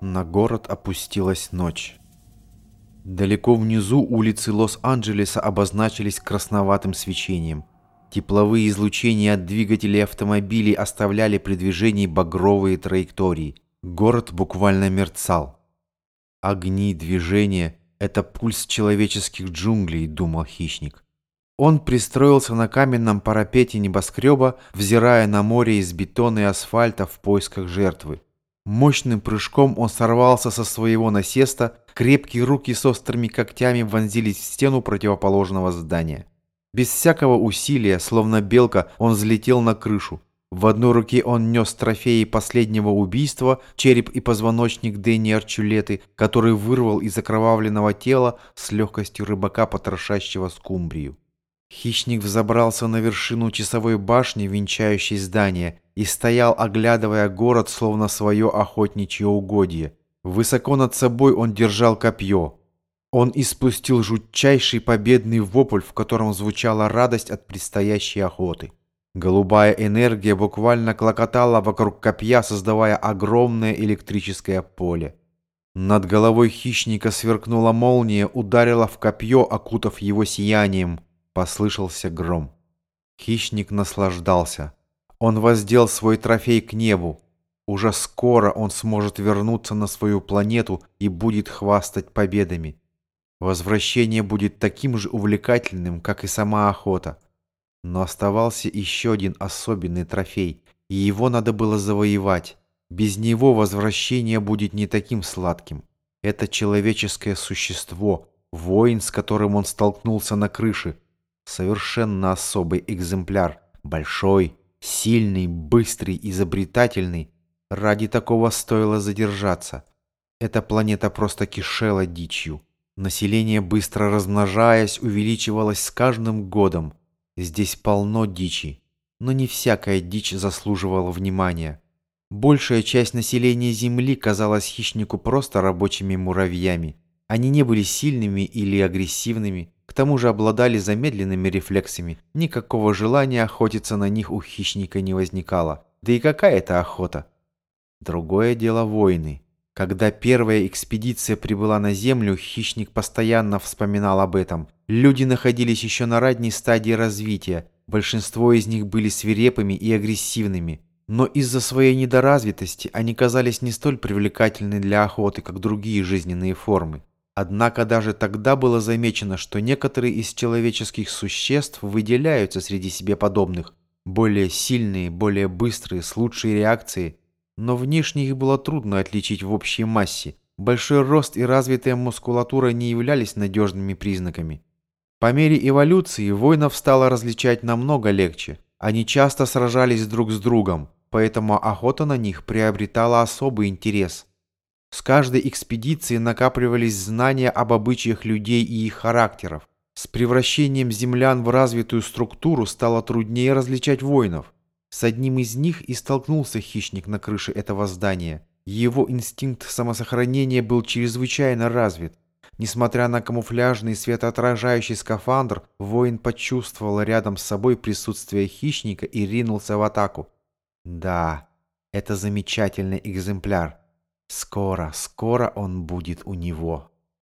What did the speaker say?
На город опустилась ночь. Далеко внизу улицы Лос-Анджелеса обозначились красноватым свечением. Тепловые излучения от двигателей автомобилей оставляли при движении багровые траектории. Город буквально мерцал. Огни, движения — это пульс человеческих джунглей, думал хищник. Он пристроился на каменном парапете небоскреба, взирая на море из бетона и асфальта в поисках жертвы. Мощным прыжком он сорвался со своего насеста, крепкие руки с острыми когтями вонзились в стену противоположного здания. Без всякого усилия, словно белка, он взлетел на крышу. В одной руке он нес трофеи последнего убийства, череп и позвоночник Дэнни Арчулеты, который вырвал из окровавленного тела с легкостью рыбака, потрошащего скумбрию. Хищник взобрался на вершину часовой башни, венчающей здание, и стоял, оглядывая город, словно свое охотничье угодье. Высоко над собой он держал копье. Он испустил жутчайший победный вопль, в котором звучала радость от предстоящей охоты. Голубая энергия буквально клокотала вокруг копья, создавая огромное электрическое поле. Над головой хищника сверкнула молния, ударила в копье, окутав его сиянием – Послышался гром. Хищник наслаждался. Он воздел свой трофей к небу. Уже скоро он сможет вернуться на свою планету и будет хвастать победами. Возвращение будет таким же увлекательным, как и сама охота. Но оставался еще один особенный трофей, и его надо было завоевать. Без него возвращение будет не таким сладким. Это человеческое существо, воин, с которым он столкнулся на крыше – Совершенно особый экземпляр. Большой, сильный, быстрый, изобретательный. Ради такого стоило задержаться. Эта планета просто кишела дичью. Население, быстро размножаясь, увеличивалось с каждым годом. Здесь полно дичи. Но не всякая дичь заслуживала внимания. Большая часть населения Земли казалась хищнику просто рабочими муравьями. Они не были сильными или агрессивными, тому же обладали замедленными рефлексами. Никакого желания охотиться на них у хищника не возникало. Да и какая это охота? Другое дело войны. Когда первая экспедиция прибыла на Землю, хищник постоянно вспоминал об этом. Люди находились еще на ранней стадии развития. Большинство из них были свирепыми и агрессивными. Но из-за своей недоразвитости они казались не столь привлекательны для охоты, как другие жизненные формы. Однако даже тогда было замечено, что некоторые из человеческих существ выделяются среди себе подобных, более сильные, более быстрые, с лучшей реакцией, но внешне их было трудно отличить в общей массе. Большой рост и развитая мускулатура не являлись надежными признаками. По мере эволюции воинов стало различать намного легче. Они часто сражались друг с другом, поэтому охота на них приобретала особый интерес. С каждой экспедицией накапливались знания об обычаях людей и их характеров. С превращением землян в развитую структуру стало труднее различать воинов. С одним из них и столкнулся хищник на крыше этого здания. Его инстинкт самосохранения был чрезвычайно развит. Несмотря на камуфляжный светоотражающий скафандр, воин почувствовал рядом с собой присутствие хищника и ринулся в атаку. Да, это замечательный экземпляр. Скоро, скоро он будет у него.